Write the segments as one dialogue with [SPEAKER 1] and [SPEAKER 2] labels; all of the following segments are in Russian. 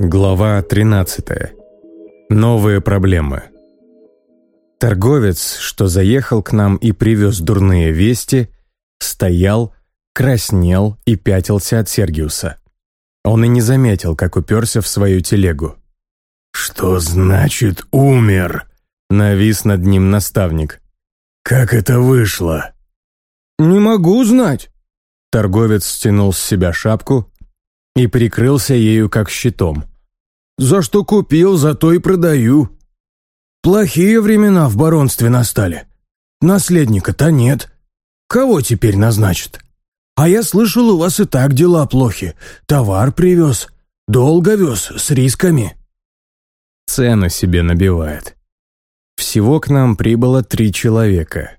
[SPEAKER 1] Глава 13. Новые проблемы. Торговец, что заехал к нам и привез дурные вести, стоял, краснел и пятился от Сергиуса. Он и не заметил, как уперся в свою телегу.
[SPEAKER 2] «Что значит «умер»?»
[SPEAKER 1] — навис над ним наставник.
[SPEAKER 2] «Как это вышло?»
[SPEAKER 3] «Не могу знать».
[SPEAKER 1] Торговец стянул с себя шапку и прикрылся ею как щитом.
[SPEAKER 3] За что купил, за то и продаю. Плохие времена в баронстве настали. Наследника-то нет. Кого теперь назначат? А я слышал, у вас и так дела плохи. Товар привез. Долго вез, с рисками.
[SPEAKER 1] Цену себе набивает. Всего к нам прибыло три человека.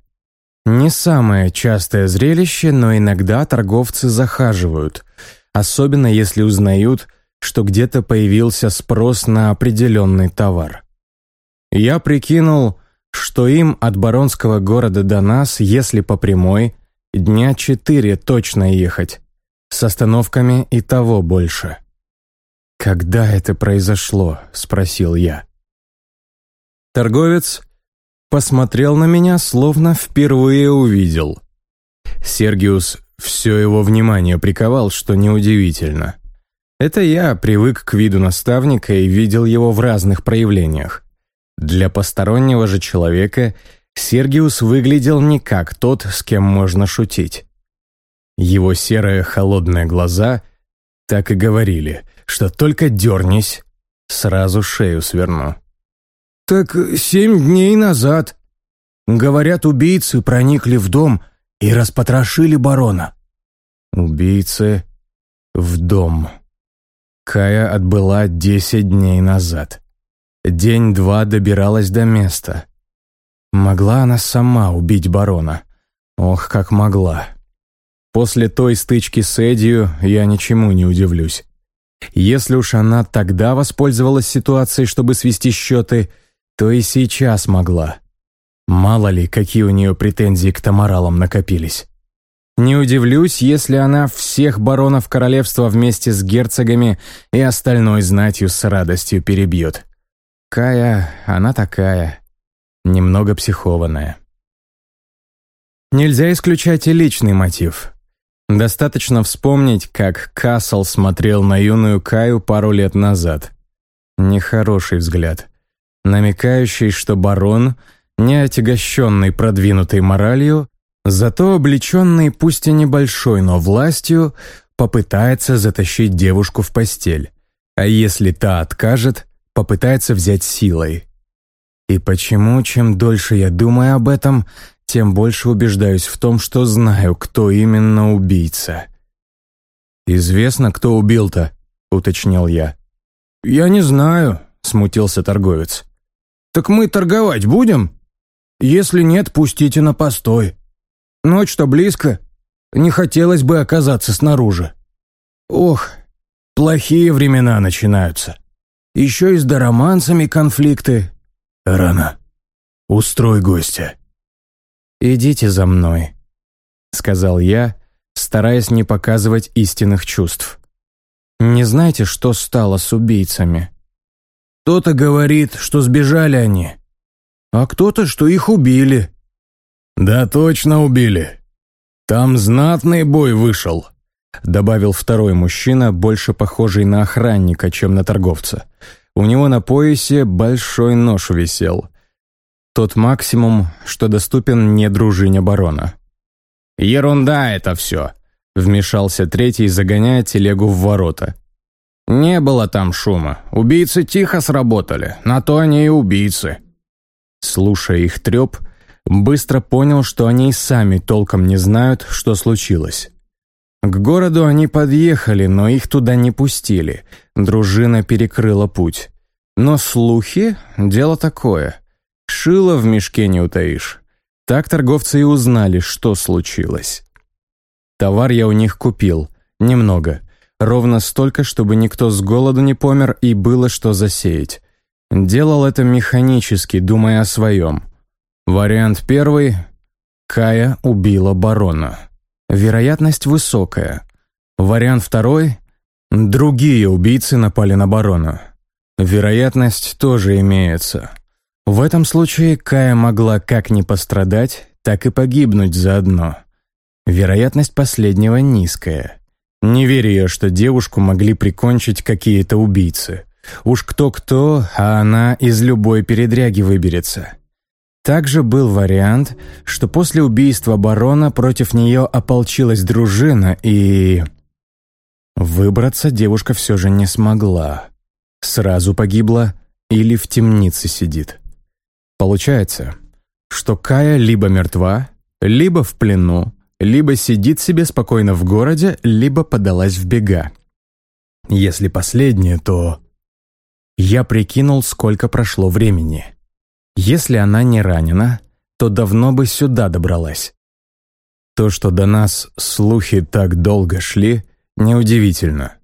[SPEAKER 1] Не самое частое зрелище, но иногда торговцы захаживают, особенно если узнают, что где-то появился спрос на определенный товар. Я прикинул, что им от баронского города до нас, если по прямой, дня четыре точно ехать, с остановками и того больше. «Когда это произошло?» — спросил я. Торговец посмотрел на меня, словно впервые увидел. Сергиус все его внимание приковал, что неудивительно. Это я привык к виду наставника и видел его в разных проявлениях. Для постороннего же человека Сергиус выглядел не как тот, с кем можно шутить. Его серые холодные глаза так и говорили, что только дернись, сразу шею сверну.
[SPEAKER 3] «Так семь дней назад. Говорят, убийцы проникли в дом и распотрошили барона».
[SPEAKER 1] «Убийцы в дом». Кая отбыла десять дней назад. День-два добиралась до места. Могла она сама убить барона. Ох, как могла. После той стычки с Эдию я ничему не удивлюсь. Если уж она тогда воспользовалась ситуацией, чтобы свести счеты, то и сейчас могла. Мало ли, какие у нее претензии к Тамаралам накопились. Не удивлюсь, если она всех баронов королевства вместе с герцогами и остальной знатью с радостью перебьет. Кая, она такая, немного психованная. Нельзя исключать и личный мотив. Достаточно вспомнить, как Касл смотрел на юную Каю пару лет назад. Нехороший взгляд, намекающий, что барон, не отягощенный продвинутой моралью, Зато облеченный, пусть и небольшой, но властью, попытается затащить девушку в постель, а если та откажет, попытается взять силой. И почему, чем дольше я думаю об этом, тем больше убеждаюсь в том, что знаю, кто именно убийца. «Известно, кто убил-то?» — уточнил я.
[SPEAKER 3] «Я не знаю», — смутился торговец. «Так мы торговать будем? Если нет, пустите на постой. Ночь-то близко. Не хотелось бы оказаться снаружи. Ох, плохие времена начинаются. Еще и с дороманцами конфликты.
[SPEAKER 2] Рано. Устрой гостя.
[SPEAKER 1] «Идите за мной», — сказал я, стараясь не показывать истинных чувств. «Не знаете, что стало с убийцами?»
[SPEAKER 3] «Кто-то говорит, что сбежали они, а кто-то, что их убили»,
[SPEAKER 2] «Да точно убили. Там знатный бой вышел», — добавил второй мужчина, больше похожий на охранника, чем на торговца. У него на поясе большой нож висел.
[SPEAKER 1] Тот максимум, что доступен не дружине барона.
[SPEAKER 4] «Ерунда это все», —
[SPEAKER 1] вмешался третий, загоняя телегу в ворота.
[SPEAKER 4] «Не было там шума. Убийцы тихо сработали. На то они и убийцы».
[SPEAKER 1] Слушая их треп, быстро понял, что они и сами толком не знают, что случилось. К городу они подъехали, но их туда не пустили. Дружина перекрыла путь. Но слухи — дело такое. Шило в мешке не утаишь. Так торговцы и узнали, что случилось. Товар я у них купил. Немного. Ровно столько, чтобы никто с голоду не помер и было что засеять. Делал это механически, думая о своем. Вариант первый – Кая убила барона. Вероятность высокая. Вариант второй Другие убийцы напали на барона. Вероятность тоже имеется. В этом случае Кая могла как не пострадать, так и погибнуть заодно. Вероятность последнего низкая. Не верю я, что девушку могли прикончить какие-то убийцы. Уж кто-кто, а она из любой передряги выберется. Также был вариант, что после убийства барона против нее ополчилась дружина и... Выбраться девушка все же не смогла. Сразу погибла или в темнице сидит. Получается, что Кая либо мертва, либо в плену, либо сидит себе спокойно в городе, либо подалась в бега. Если последнее, то... Я прикинул, сколько прошло времени. Если она не ранена, то давно бы сюда добралась. То, что до нас слухи так долго шли, неудивительно.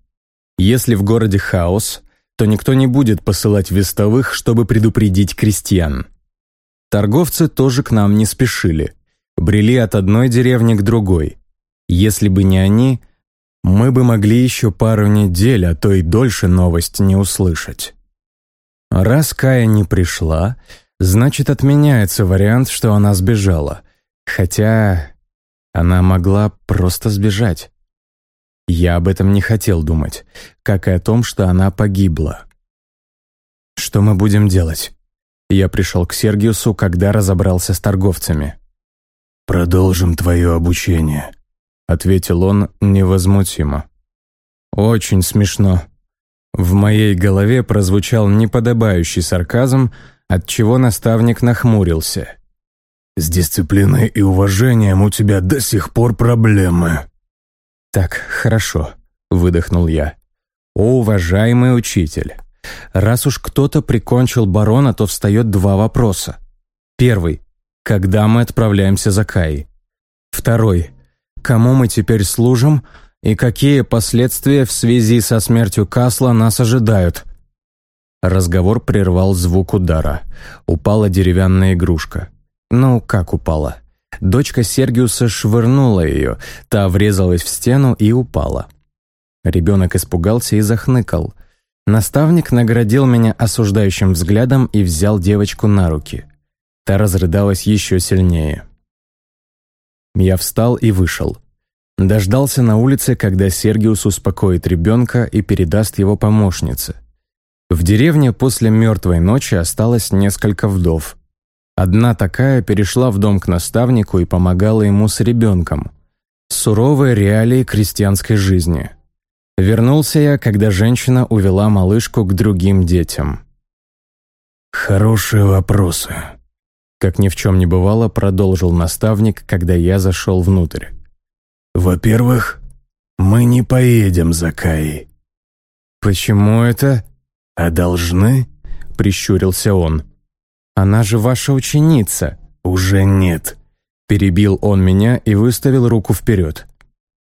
[SPEAKER 1] Если в городе хаос, то никто не будет посылать вестовых, чтобы предупредить крестьян. Торговцы тоже к нам не спешили. Брели от одной деревни к другой. Если бы не они, мы бы могли еще пару недель, а то и дольше новость не услышать. Раз Кая не пришла, значит, отменяется вариант, что она сбежала. Хотя она могла просто сбежать. Я об этом не хотел думать, как и о том, что она погибла. Что мы будем делать? Я пришел к Сергиусу, когда разобрался с торговцами.
[SPEAKER 2] «Продолжим твое обучение», — ответил он невозмутимо.
[SPEAKER 1] «Очень смешно». В моей голове прозвучал неподобающий сарказм, от чего наставник нахмурился.
[SPEAKER 2] «С дисциплиной и уважением у тебя до сих пор проблемы».
[SPEAKER 1] «Так, хорошо», — выдохнул я. «О, уважаемый учитель, раз уж кто-то прикончил барона, то встает два вопроса. Первый. Когда мы отправляемся за Каей? Второй. Кому мы теперь служим и какие последствия в связи со смертью Касла нас ожидают?» Разговор прервал звук удара. Упала деревянная игрушка. Ну, как упала? Дочка Сергиуса швырнула ее, та врезалась в стену и упала. Ребенок испугался и захныкал. Наставник наградил меня осуждающим взглядом и взял девочку на руки. Та разрыдалась еще сильнее. Я встал и вышел. Дождался на улице, когда Сергиус успокоит ребенка и передаст его помощнице. В деревне после мертвой ночи осталось несколько вдов. Одна такая перешла в дом к наставнику и помогала ему с ребенком. Суровые реалии крестьянской жизни. Вернулся я, когда женщина увела малышку к другим детям.
[SPEAKER 2] «Хорошие вопросы», — как ни в чем не бывало, продолжил наставник, когда я зашел внутрь. «Во-первых, мы не поедем за Каей».
[SPEAKER 1] «Почему это?»
[SPEAKER 2] «А должны?» — прищурился он.
[SPEAKER 1] «Она же ваша ученица».
[SPEAKER 2] «Уже нет», —
[SPEAKER 1] перебил он меня и выставил руку вперед.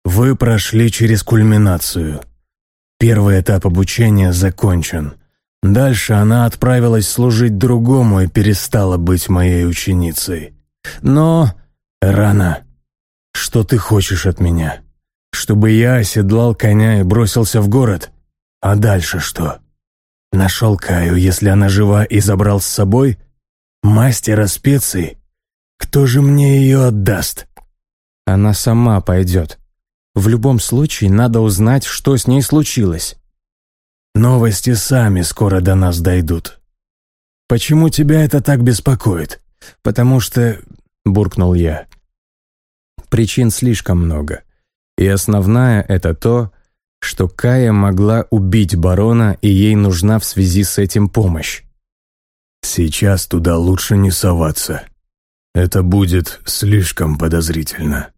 [SPEAKER 2] «Вы прошли через кульминацию. Первый этап обучения закончен. Дальше она отправилась служить другому и перестала быть моей ученицей. Но рано. Что ты хочешь от меня? Чтобы я оседлал коня и бросился в город? А дальше что?» Нашел Каю, если она жива, и забрал с собой? Мастера специй? Кто же мне ее отдаст?
[SPEAKER 1] Она сама пойдет. В любом случае, надо узнать, что с ней случилось.
[SPEAKER 2] Новости сами скоро до нас дойдут. Почему тебя это так беспокоит? Потому что... Буркнул я.
[SPEAKER 1] Причин слишком много. И основная — это то, что Кая могла убить барона, и ей нужна в связи с этим помощь.
[SPEAKER 2] «Сейчас туда лучше не соваться. Это будет слишком подозрительно».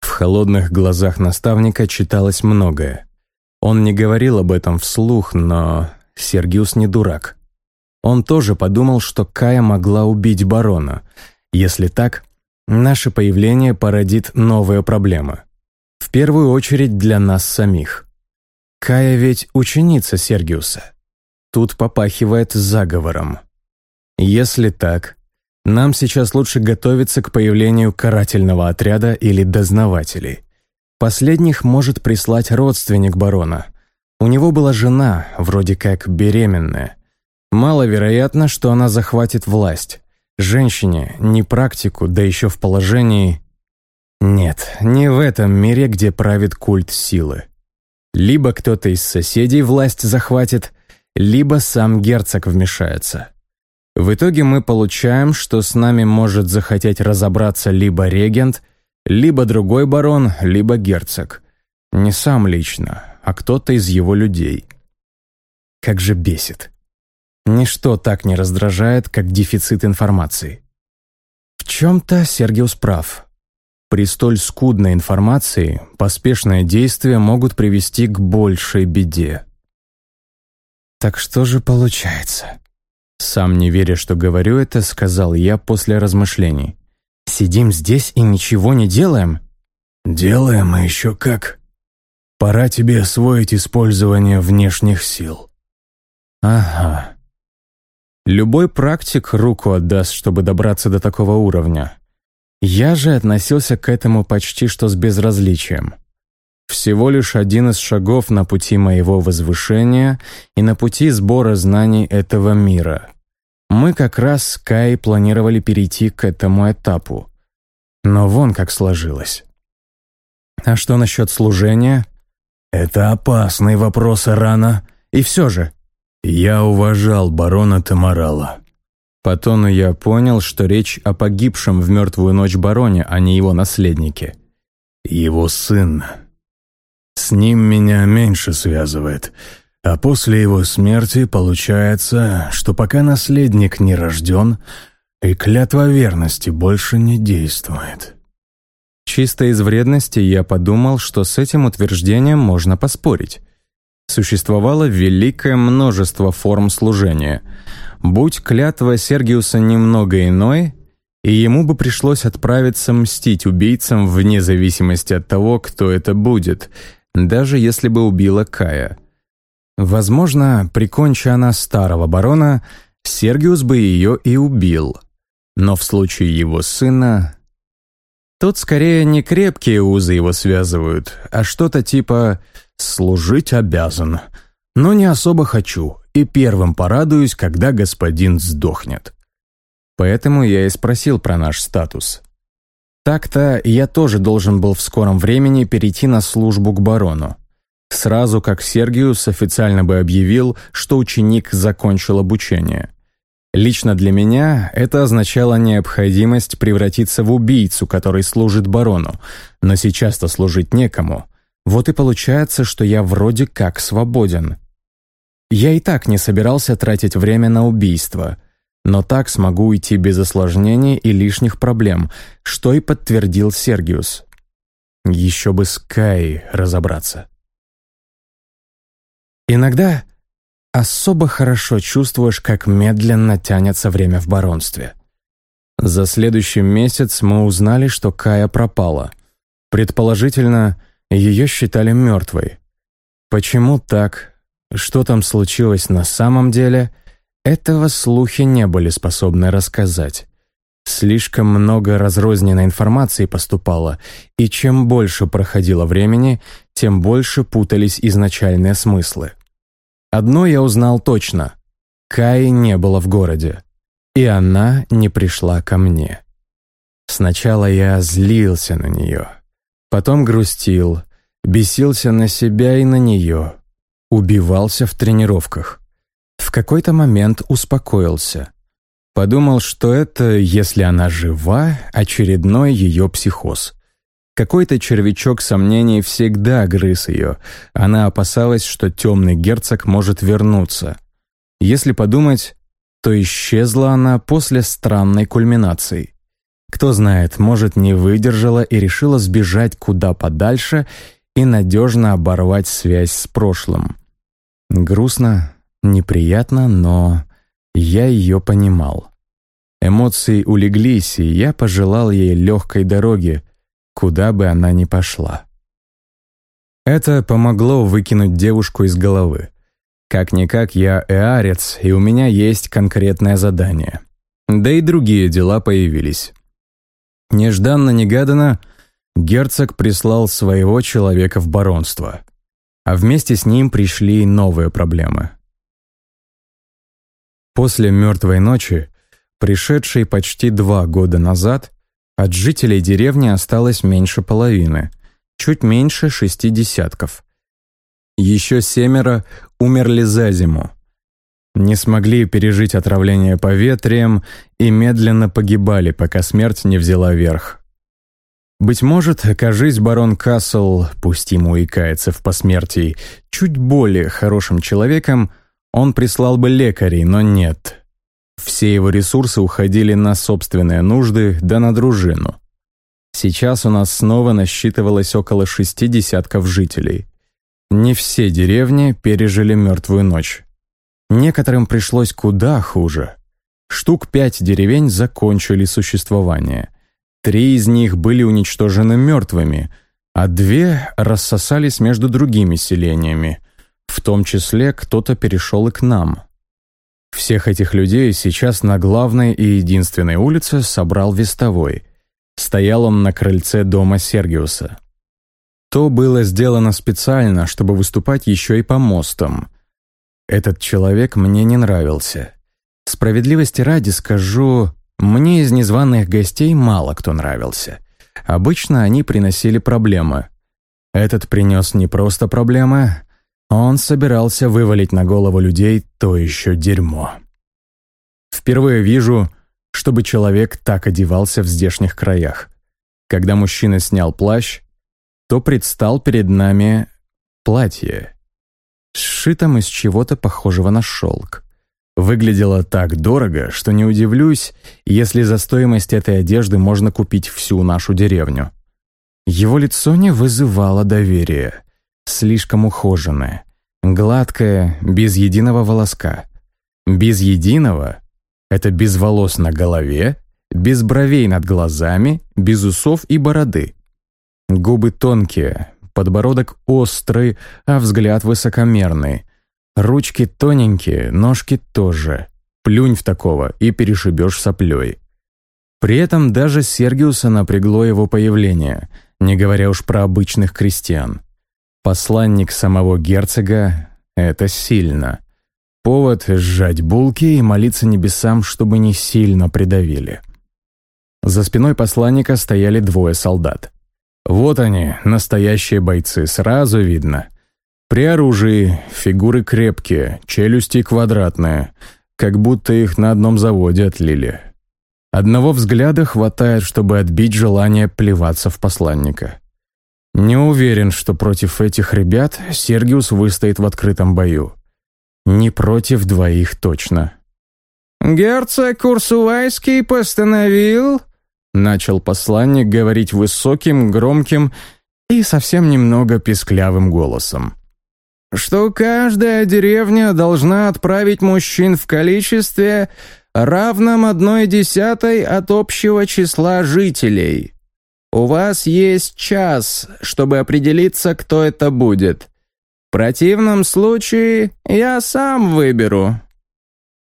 [SPEAKER 1] В холодных глазах наставника читалось многое. Он не говорил об этом вслух, но Сергиус не дурак. Он тоже подумал, что Кая могла убить барона. Если так, наше появление породит новые проблемы. В первую очередь для нас самих. Кая ведь ученица Сергиуса. Тут попахивает заговором. Если так, нам сейчас лучше готовиться к появлению карательного отряда или дознавателей. Последних может прислать родственник барона, У него была жена, вроде как беременная. Маловероятно, что она захватит власть. Женщине, не практику, да еще в положении... Нет, не в этом мире, где правит культ силы. Либо кто-то из соседей власть захватит, либо сам герцог вмешается. В итоге мы получаем, что с нами может захотеть разобраться либо регент, либо другой барон, либо герцог. Не сам лично, а кто-то из его людей. Как же бесит. Ничто так не раздражает, как дефицит информации. В чем-то Сергиус прав. При столь скудной информации поспешные действия могут привести к большей беде. Так что же получается? Сам не веря, что говорю это, сказал я после размышлений. «Сидим здесь и ничего не делаем?»
[SPEAKER 3] «Делаем, а еще как. Пора тебе освоить использование внешних сил».
[SPEAKER 1] «Ага. Любой практик руку отдаст, чтобы добраться до такого уровня. Я же относился к этому почти что с безразличием. Всего лишь один из шагов на пути моего возвышения и на пути сбора знаний этого мира. Мы как раз с Кай планировали перейти к этому этапу. Но вон как сложилось. А что насчет служения?
[SPEAKER 3] Это опасный вопрос, Рана.
[SPEAKER 1] И все же.
[SPEAKER 3] Я уважал барона Тамарала.
[SPEAKER 1] По тону я понял, что речь о погибшем в мертвую ночь бароне, а не его наследнике.
[SPEAKER 3] Его сын. С ним меня меньше связывает. А после его смерти получается, что пока наследник не рожден, и клятва верности больше не действует.
[SPEAKER 1] Чисто из вредности я подумал, что с этим утверждением можно поспорить. Существовало великое множество форм служения — Будь клятва Сергиуса немного иной, и ему бы пришлось отправиться мстить убийцам вне зависимости от того, кто это будет, даже если бы убила Кая. Возможно, приконча она старого барона, Сергиус бы ее и убил. Но в случае его сына... Тут скорее не крепкие узы его связывают, а что-то типа «служить обязан», но не особо хочу, и первым порадуюсь, когда господин сдохнет. Поэтому я и спросил про наш статус. Так-то я тоже должен был в скором времени перейти на службу к барону. Сразу как Сергиус официально бы объявил, что ученик закончил обучение. Лично для меня это означало необходимость превратиться в убийцу, который служит барону, но сейчас-то служить некому. Вот и получается, что я вроде как свободен. Я и так не собирался тратить время на убийство, но так смогу уйти без осложнений и лишних проблем, что и подтвердил Сергиус. Еще бы с Кай разобраться. Иногда особо хорошо чувствуешь, как медленно тянется время в баронстве. За следующий месяц мы узнали, что Кая пропала. Предположительно, ее считали мертвой. Почему так, что там случилось на самом деле, этого слухи не были способны рассказать. Слишком много разрозненной информации поступало, и чем больше проходило времени, тем больше путались изначальные смыслы. Одно я узнал точно. Каи не было в городе, и она не пришла ко мне. Сначала я злился на нее, потом грустил, бесился на себя и на нее, Убивался в тренировках. В какой-то момент успокоился. Подумал, что это, если она жива, очередной ее психоз. Какой-то червячок сомнений всегда грыз ее. Она опасалась, что темный герцог может вернуться. Если подумать, то исчезла она после странной кульминации. Кто знает, может, не выдержала и решила сбежать куда подальше и надежно оборвать связь с прошлым. Грустно, неприятно, но я ее понимал. Эмоции улеглись, и я пожелал ей легкой дороги, куда бы она ни пошла. Это помогло выкинуть девушку из головы. Как-никак я эарец, и у меня есть конкретное задание. Да и другие дела появились. Нежданно-негаданно герцог прислал своего человека в баронство. а вместе с ним пришли новые проблемы. После «мертвой ночи», пришедшей почти два года назад, от жителей деревни осталось меньше половины, чуть меньше шести десятков. Еще семеро умерли за зиму. Не смогли пережить отравление поветрием и медленно погибали, пока смерть не взяла верх. Быть может, окажись барон Кассел, пусть ему и кается в посмертии, чуть более хорошим человеком, он прислал бы лекарей, но нет. Все его ресурсы уходили на собственные нужды да на дружину. Сейчас у нас снова насчитывалось около шести десятков жителей. Не все деревни пережили мертвую ночь. Некоторым пришлось куда хуже. Штук пять деревень закончили существование. Три из них были уничтожены мертвыми, а две рассосались между другими селениями. В том числе кто-то перешел и к нам. Всех этих людей сейчас на главной и единственной улице собрал вестовой. Стоял он на крыльце дома Сергиуса. То было сделано специально, чтобы выступать еще и по мостам. Этот человек мне не нравился. Справедливости ради скажу, мне из незваных гостей мало кто нравился. Обычно они приносили проблемы. Этот принес не просто проблемы, он собирался вывалить на голову людей то еще дерьмо. Впервые вижу, чтобы человек так одевался в здешних краях. Когда мужчина снял плащ, то предстал перед нами платье, сшитом из чего-то похожего на шелк. Выглядело так дорого, что не удивлюсь, если за стоимость этой одежды можно купить всю нашу деревню. Его лицо не вызывало доверия. Слишком ухоженное, гладкое, без единого волоска. Без единого — это без волос на голове, без бровей над глазами, без усов и бороды. Губы тонкие, подбородок острый, а взгляд высокомерный. Ручки тоненькие, ножки тоже. Плюнь в такого и перешибешь соплей. При этом даже Сергиуса напрягло его появление, не говоря уж про обычных крестьян. Посланник самого герцога — это сильно. Повод — сжать булки и молиться небесам, чтобы не сильно придавили. За спиной посланника стояли двое солдат. Вот они, настоящие бойцы, сразу видно. При оружии, фигуры крепкие, челюсти квадратные, как будто их на одном заводе отлили. Одного взгляда хватает, чтобы отбить желание плеваться в посланника. Не уверен, что против этих ребят Сергиус выстоит в открытом бою. Не против двоих точно.
[SPEAKER 3] «Герцог Курсувайский постановил...» Начал посланник говорить высоким, громким и совсем немного писклявым голосом. «Что каждая деревня должна отправить мужчин в количестве, равном одной десятой от общего числа жителей. У вас есть час, чтобы определиться, кто это будет. В противном случае я сам выберу».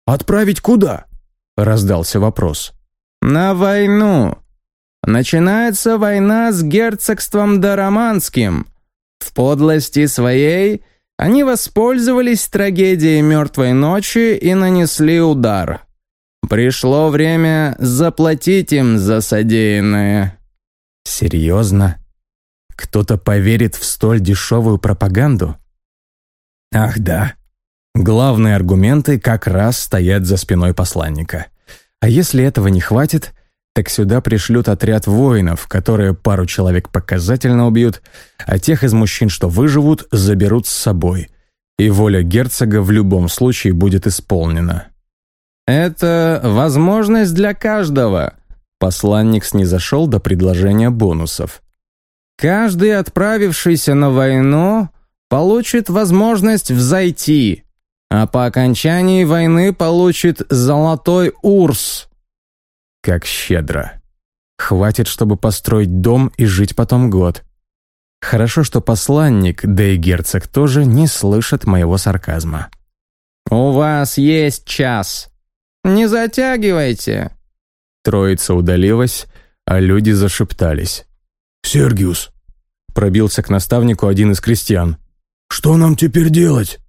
[SPEAKER 2] «Отправить куда?» — раздался вопрос.
[SPEAKER 3] «На войну. Начинается война с герцогством Дараманским. В подлости своей они воспользовались трагедией мертвой ночи и нанесли удар. Пришло время заплатить им за содеянное».
[SPEAKER 1] «Серьезно? Кто-то поверит в столь дешевую пропаганду?» «Ах да. Главные аргументы как раз стоят за спиной посланника. А если этого не хватит, так сюда пришлют отряд воинов, которые пару человек показательно убьют, а тех из мужчин, что выживут, заберут с собой. И воля герцога в любом случае будет исполнена.
[SPEAKER 3] «Это возможность для каждого», — посланник снизошел до предложения бонусов. «Каждый, отправившийся на войну, получит возможность взойти, а по окончании войны получит золотой урс»
[SPEAKER 1] Как щедро. Хватит, чтобы построить дом и жить потом год. Хорошо, что посланник, да и герцог тоже не слышат моего сарказма.
[SPEAKER 3] «У вас есть час. Не затягивайте».
[SPEAKER 1] Троица удалилась, а люди зашептались.
[SPEAKER 2] «Сергиус!»
[SPEAKER 1] Пробился к наставнику один из крестьян.
[SPEAKER 3] что нам теперь делать?»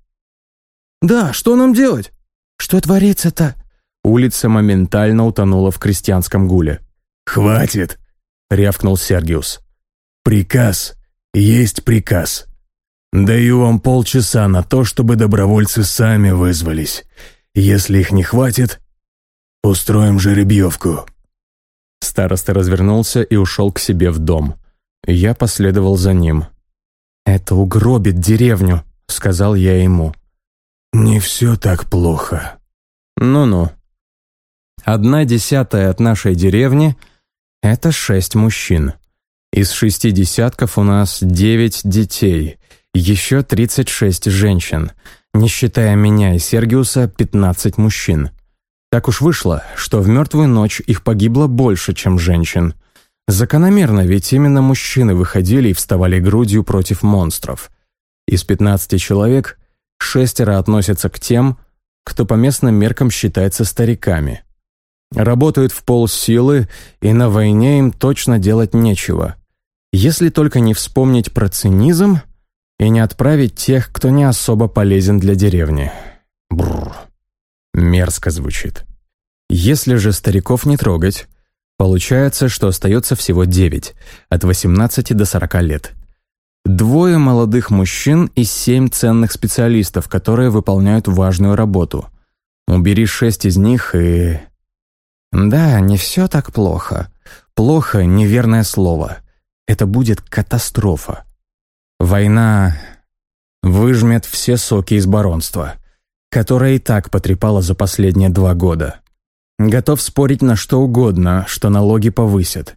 [SPEAKER 1] «Да, что нам делать? Что творится-то?» Улица моментально утонула в крестьянском гуле.
[SPEAKER 3] «Хватит!» — рявкнул Сергиус. «Приказ есть приказ. Даю вам полчаса на то, чтобы добровольцы сами вызвались. Если их не хватит, устроим жеребьевку».
[SPEAKER 1] Староста развернулся и ушел к себе в дом. Я последовал за ним. «Это угробит деревню», — сказал я ему.
[SPEAKER 3] «Не все так плохо».
[SPEAKER 1] «Ну-ну». Одна десятая от нашей деревни — это шесть мужчин. Из шести десятков у нас девять детей, еще тридцать шесть женщин, не считая меня и Сергиуса, пятнадцать мужчин. Так уж вышло, что в мертвую ночь их погибло больше, чем женщин. Закономерно, ведь именно мужчины выходили и вставали грудью против монстров. Из 15 человек шестеро относятся к тем, кто по местным меркам считается стариками. Работают в полсилы, и на войне им точно делать нечего. Если только не вспомнить про цинизм и не отправить тех, кто не особо полезен для деревни. Бррр. Мерзко звучит. Если же стариков не трогать, Получается, что остается всего 9, от 18 до 40 лет. Двое молодых мужчин и семь ценных специалистов, которые выполняют важную работу. Убери шесть из них и... Да, не все так плохо. Плохо — неверное слово. Это будет катастрофа. Война выжмет все соки из баронства, которое и так потрепало за последние два года. Готов спорить на что угодно, что налоги повысят.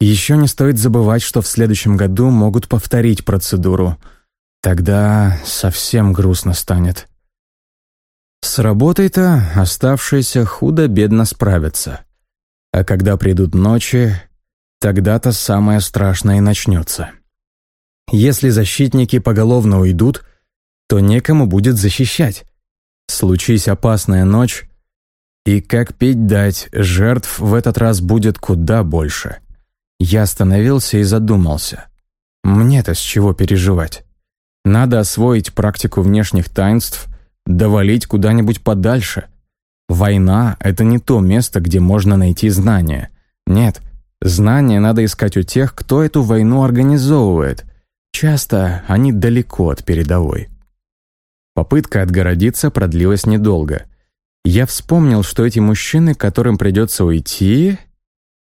[SPEAKER 1] Еще не стоит забывать, что в следующем году могут повторить процедуру. Тогда совсем грустно станет. С работой-то оставшиеся худо-бедно справятся. А когда придут ночи, тогда-то самое страшное начнется. Если защитники поголовно уйдут, то некому будет защищать. Случись опасная ночь, и как пить дать, жертв в этот раз будет куда больше. Я остановился и задумался. Мне-то с чего переживать? Надо освоить практику внешних таинств, довалить куда-нибудь подальше. Война — это не то место, где можно найти знания. Нет, знания надо искать у тех, кто эту войну организовывает. Часто они далеко от передовой. Попытка отгородиться продлилась недолго — я вспомнил, что эти мужчины, которым придется уйти...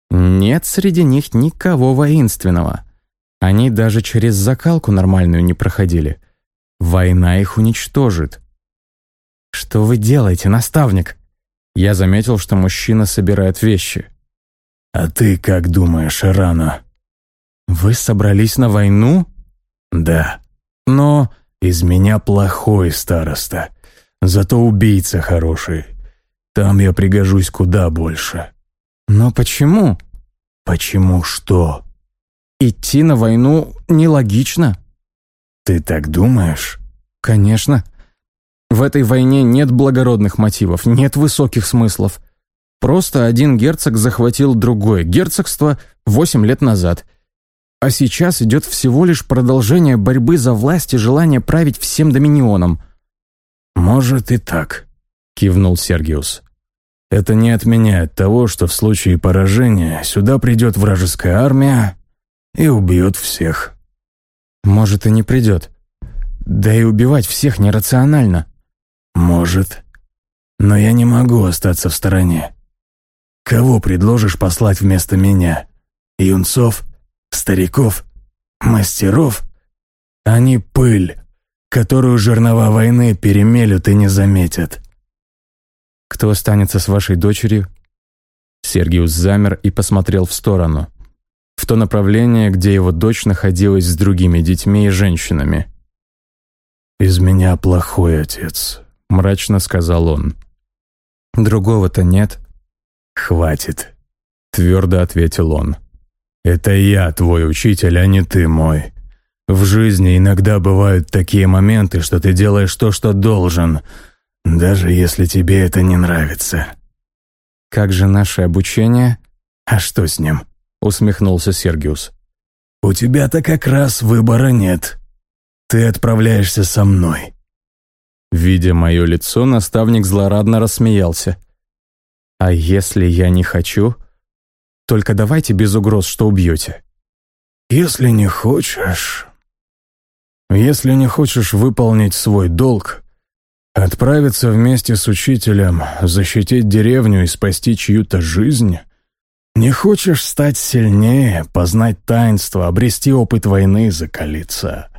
[SPEAKER 1] Нет среди них никого воинственного. Они даже через закалку нормальную не проходили. Война их уничтожит. «Что вы делаете, наставник?» Я заметил, что мужчина собирает вещи.
[SPEAKER 3] «А ты как думаешь, Рано?»
[SPEAKER 1] «Вы собрались на войну?»
[SPEAKER 3] «Да».
[SPEAKER 1] «Но...»
[SPEAKER 3] «Из меня плохой староста. Зато убийца хороший. Там я пригожусь куда больше».
[SPEAKER 1] «Но почему?»
[SPEAKER 3] «Почему что?»
[SPEAKER 1] «Идти на войну нелогично».
[SPEAKER 3] «Ты так думаешь?»
[SPEAKER 1] «Конечно. В этой войне нет благородных мотивов, нет высоких смыслов. Просто один герцог захватил другое герцогство восемь лет назад. А сейчас идет всего лишь продолжение борьбы за власть и желание править всем доминионом –
[SPEAKER 3] «Может и так», — кивнул Сергиус. «Это не отменяет того, что в случае поражения сюда придет вражеская армия и убьет всех».
[SPEAKER 1] «Может, и не придет. Да и убивать всех нерационально».
[SPEAKER 3] «Может. Но я не могу остаться в стороне. Кого предложишь послать вместо меня? Юнцов? Стариков? Мастеров? Они пыль, которую жернова войны перемелют и не заметят.
[SPEAKER 1] «Кто останется с вашей дочерью?» Сергиус замер и посмотрел в сторону. В то направление, где его дочь находилась с другими детьми и женщинами.
[SPEAKER 3] «Из меня плохой отец», — мрачно сказал он.
[SPEAKER 1] «Другого-то нет».
[SPEAKER 3] «Хватит», — твердо ответил он. «Это я твой учитель, а не ты мой. В жизни иногда бывают такие моменты, что ты делаешь то, что должен, даже если тебе это не нравится».
[SPEAKER 1] «Как же наше обучение?»
[SPEAKER 3] «А что с ним?»
[SPEAKER 1] — усмехнулся Сергиус.
[SPEAKER 3] «У тебя-то как раз выбора нет. ты отправляешься со мной».
[SPEAKER 1] Видя мое лицо, наставник злорадно рассмеялся. «А если я не хочу? Только давайте без угроз, что убьете».
[SPEAKER 3] «Если не хочешь...» «Если не хочешь выполнить свой долг, отправиться вместе с учителем, защитить деревню и спасти чью-то жизнь...» Не хочешь стать сильнее, познать таинство, обрести опыт войны, закалиться?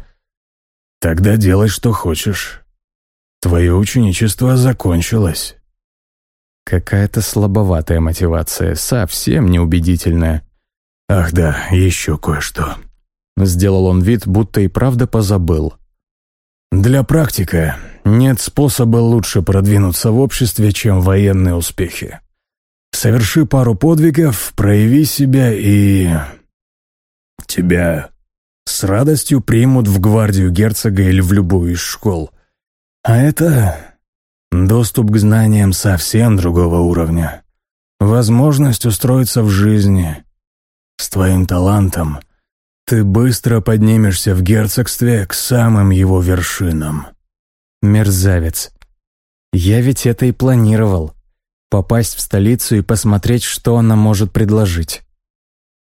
[SPEAKER 3] Тогда делай, что хочешь. Твое ученичество закончилось.
[SPEAKER 1] Какая-то слабоватая мотивация, совсем неубедительная.
[SPEAKER 3] Ах да, еще кое-что.
[SPEAKER 1] Сделал он вид, будто и правда позабыл.
[SPEAKER 3] Для практика нет способа лучше продвинуться в обществе, чем военные успехи. Соверши пару подвигов, прояви себя и... Тебя с радостью примут в гвардию герцога или в любую из школ. А это доступ к знаниям совсем другого уровня. Возможность устроиться в жизни. С твоим талантом ты быстро поднимешься в герцогстве к самым его вершинам.
[SPEAKER 1] Мерзавец. Я ведь это и планировал попасть в столицу и посмотреть, что она может предложить.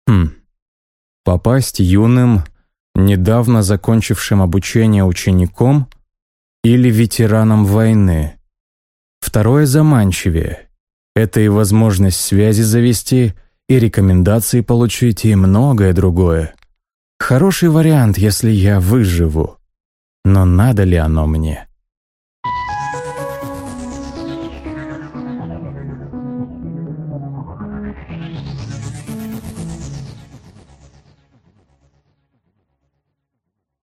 [SPEAKER 1] Хм. Попасть юным, недавно закончившим обучение учеником или ветераном войны. Второе заманчивее. Это и возможность связи завести, и рекомендации получить, и многое другое. Хороший вариант, если я выживу. Но надо ли оно мне?